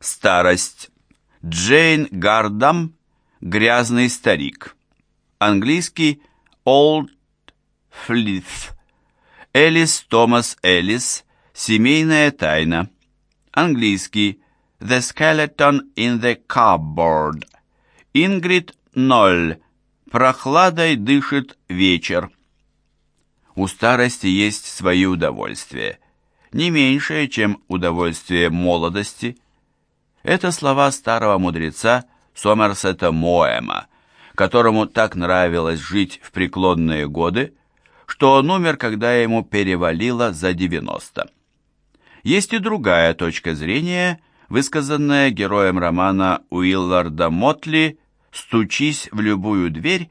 Старость. Джейн Гардам «Грязный старик». Английский Old Flith. Элис Томас Элис «Семейная тайна». Английский The Skeleton in the Cupboard. Ингрид Ноль. Прохладой дышит вечер. У старости есть свои удовольствия, не меньшее, чем удовольствие молодости – это слова старого мудреца Сомерсета Моэма, которому так нравилось жить в преклонные годы, что он умер, когда ему перевалило за 90. Есть и другая точка зрения, высказанная героем романа Уилларда Мотли «Стучись в любую дверь»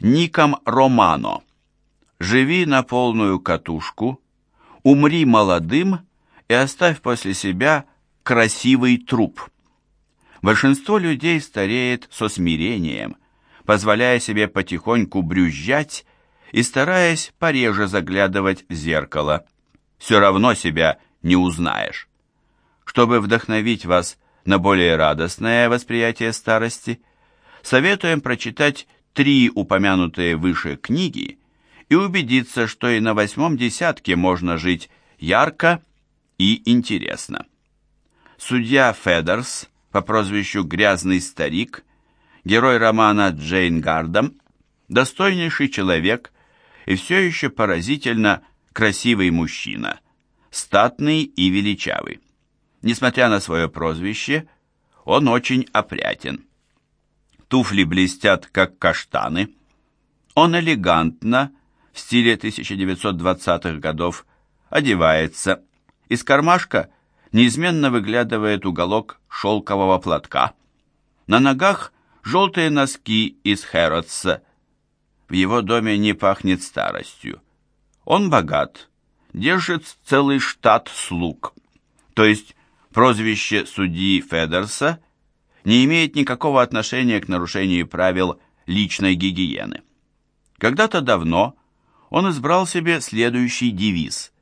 Ником Романо. «Живи на полную катушку, умри молодым и оставь после себя красивый труп. Большинство людей стареет со смирением, позволяя себе потихоньку брюзжать и стараясь пореже заглядывать в зеркало. Все равно себя не узнаешь. Чтобы вдохновить вас на более радостное восприятие старости, советуем прочитать три упомянутые выше книги и убедиться, что и на восьмом десятке можно жить ярко и интересно. Судья Федерс по прозвищу «Грязный старик», герой романа Джейн Гардам, достойнейший человек и все еще поразительно красивый мужчина, статный и величавый. Несмотря на свое прозвище, он очень опрятен. Туфли блестят, как каштаны. Он элегантно, в стиле 1920-х годов, одевается. Из кармашка неизменно выглядывает уголок шелкового платка. На ногах желтые носки из Хэротса. В его доме не пахнет старостью. Он богат, держит целый штат слуг. То есть прозвище судьи Федерса не имеет никакого отношения к нарушению правил личной гигиены. Когда-то давно он избрал себе следующий девиз –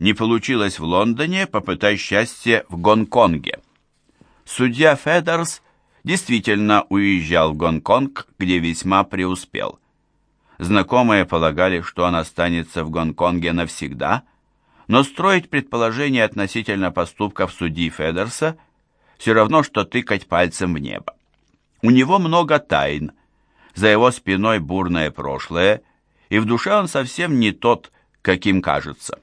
не получилось в Лондоне, попытай счастье в Гонконге. Судья Федерс действительно уезжал в Гонконг, где весьма преуспел. Знакомые полагали, что он останется в Гонконге навсегда, но строить предположения относительно поступков судьи Федерса все равно, что тыкать пальцем в небо. У него много тайн, за его спиной бурное прошлое, и в душе он совсем не тот, каким кажется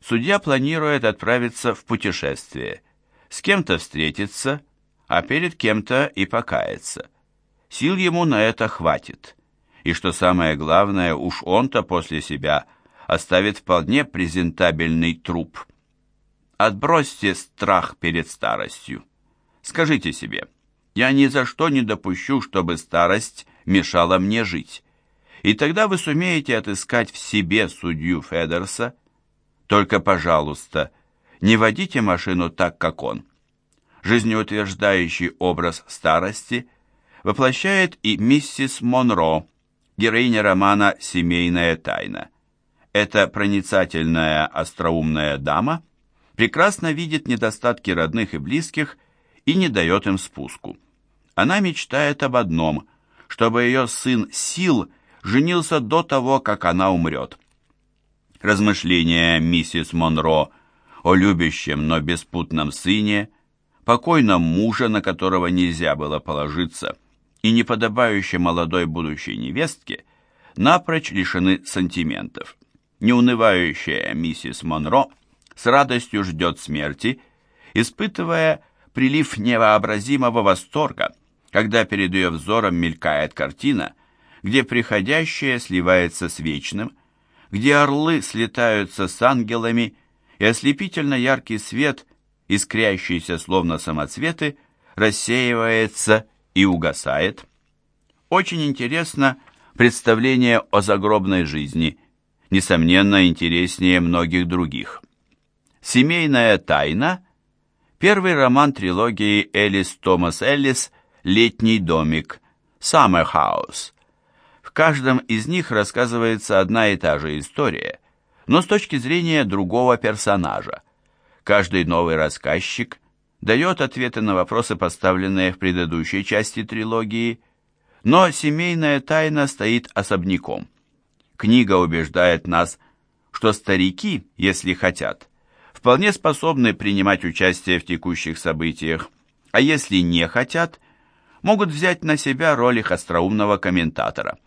судья планирует отправиться в путешествие, с кем-то встретиться, а перед кем-то и покаяться. Сил ему на это хватит. И что самое главное, уж он-то после себя оставит вполне презентабельный труп. Отбросьте страх перед старостью. Скажите себе, я ни за что не допущу, чтобы старость мешала мне жить. И тогда вы сумеете отыскать в себе судью Федерса, только, пожалуйста, не водите машину так, как он. Жизнеутверждающий образ старости воплощает и миссис Монро, героиня романа «Семейная тайна». Эта проницательная, остроумная дама прекрасно видит недостатки родных и близких и не дает им спуску. Она мечтает об одном, чтобы ее сын Сил женился до того, как она умрет. Размышления миссис Монро о любящем, но беспутном сыне, покойном муже, на которого нельзя было положиться, и неподобающей молодой будущей невестке, напрочь лишены сантиментов. Неунывающая миссис Монро с радостью ждет смерти, испытывая прилив невообразимого восторга, когда перед ее взором мелькает картина, где приходящее сливается с вечным, где орлы слетаются с ангелами, и ослепительно яркий свет, искрящийся словно самоцветы, рассеивается и угасает. Очень интересно представление о загробной жизни, несомненно, интереснее многих других. «Семейная тайна» – первый роман трилогии Элис Томас Эллис «Летний домик» «Summer House», в каждом из них рассказывается одна и та же история, но с точки зрения другого персонажа. Каждый новый рассказчик дает ответы на вопросы, поставленные в предыдущей части трилогии, но семейная тайна стоит особняком. Книга убеждает нас, что старики, если хотят, вполне способны принимать участие в текущих событиях, а если не хотят, могут взять на себя роль их остроумного комментатора.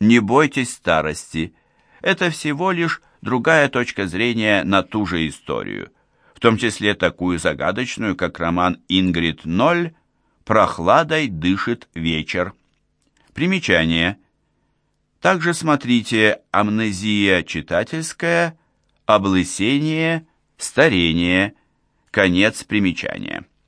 Не бойтесь старости, это всего лишь другая точка зрения на ту же историю, в том числе такую загадочную, как роман «Ингрид Ноль» «Прохладой дышит вечер». Примечание. Также смотрите «Амнезия читательская», «Облысение», «Старение», конец примечания.